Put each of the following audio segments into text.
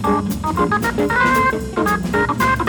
Thank you.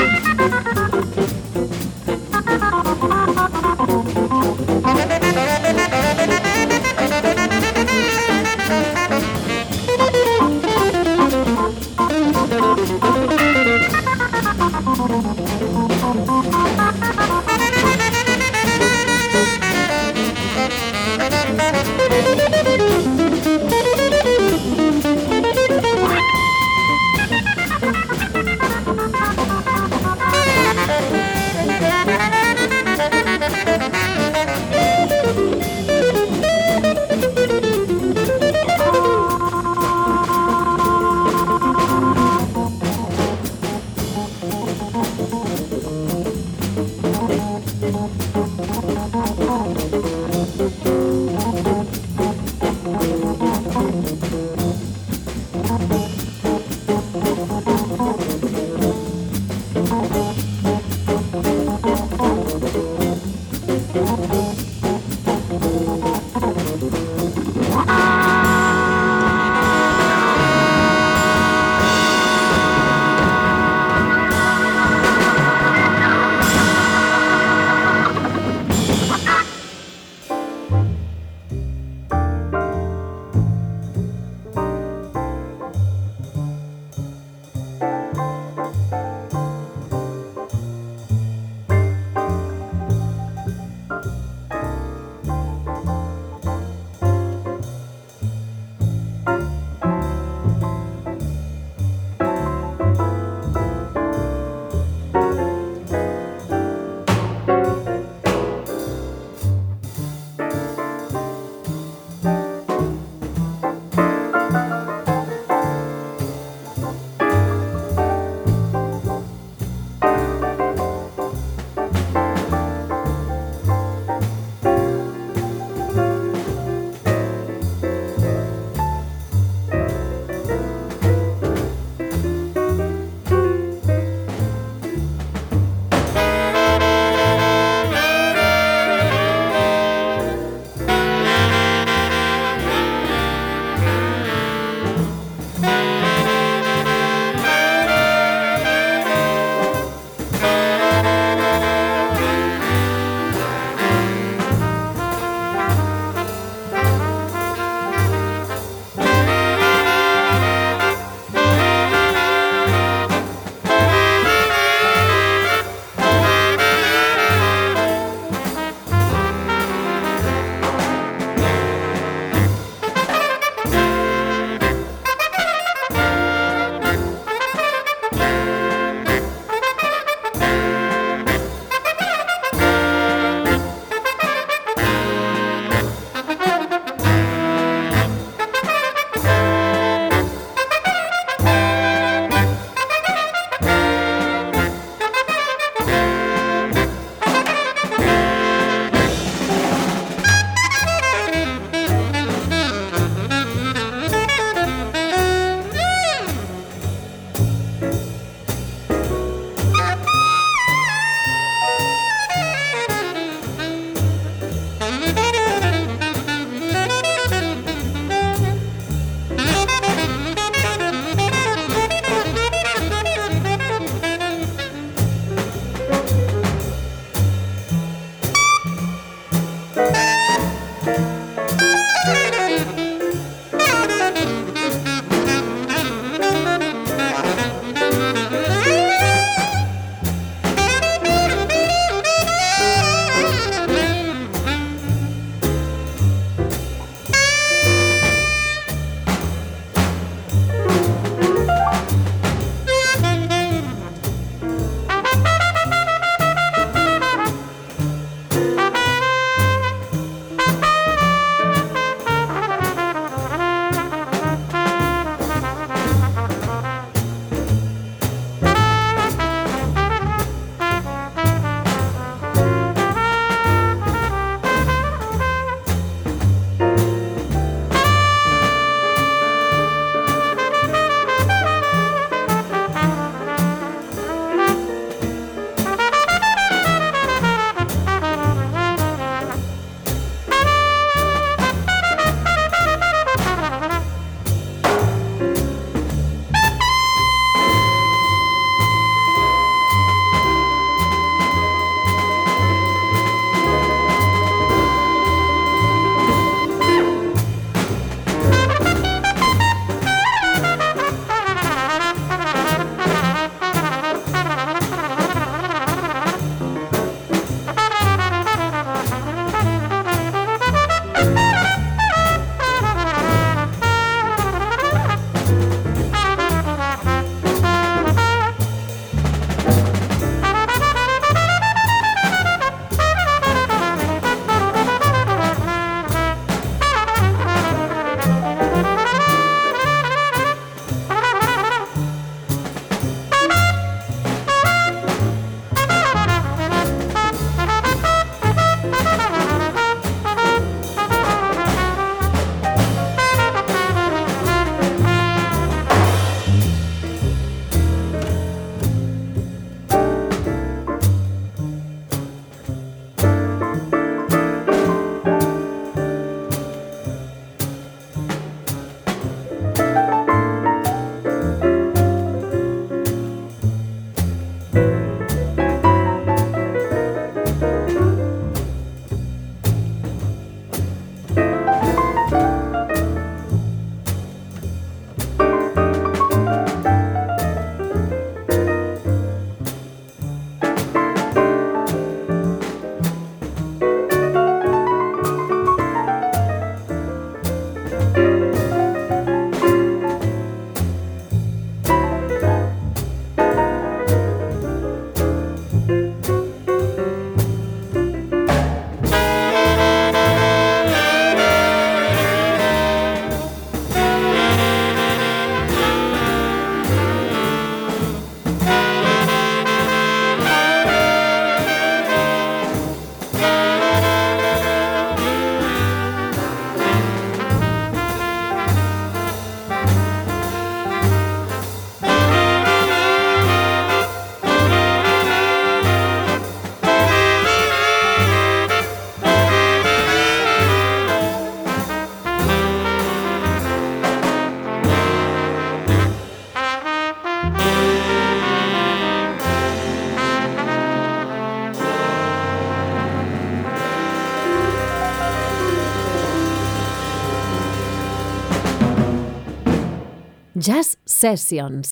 Jazz Sessions.